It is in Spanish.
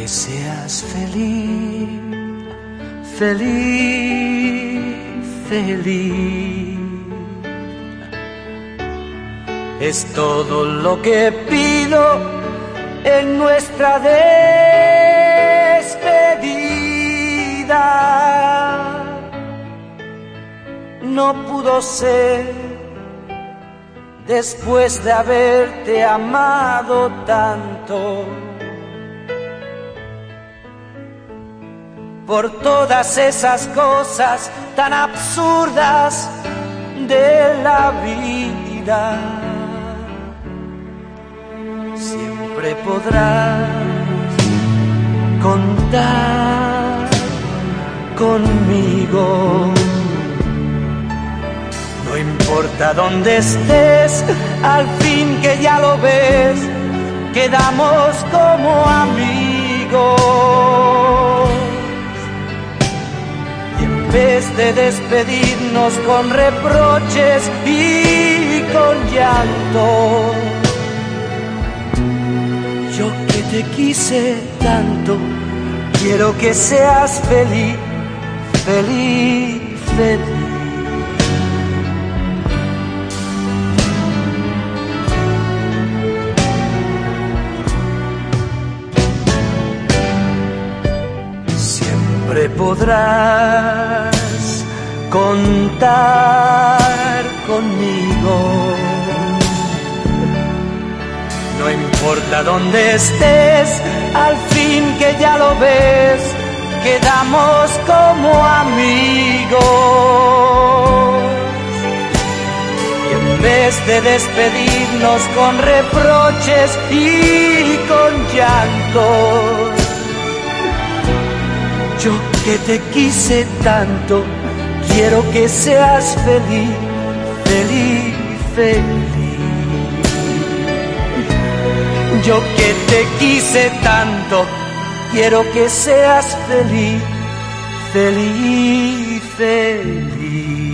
que seas feliz, feliz, feliz. Es todo lo que pido en nuestra despedida. No pudo ser después de haberte amado tanto. Por todas esas cosas tan absurdas de la vida. Siempre podrás contar conmigo. No importa dónde estés, al fin que ya lo ves, quedamos como amigos. De despedirnos con reproches y con llanto, yo que te quise tanto, quiero que seas feliz, feliz, feliz. Siempre podrás contar conmigo. No importa dónde estés, al fin que ya lo ves, quedamos como amigos. Y en vez de despedirnos con reproches y con llantos, yo que te quise tanto, quiero que seas feliz, feliz, feliz. Yo que te quise tanto, quiero que seas feliz, feliz, feliz.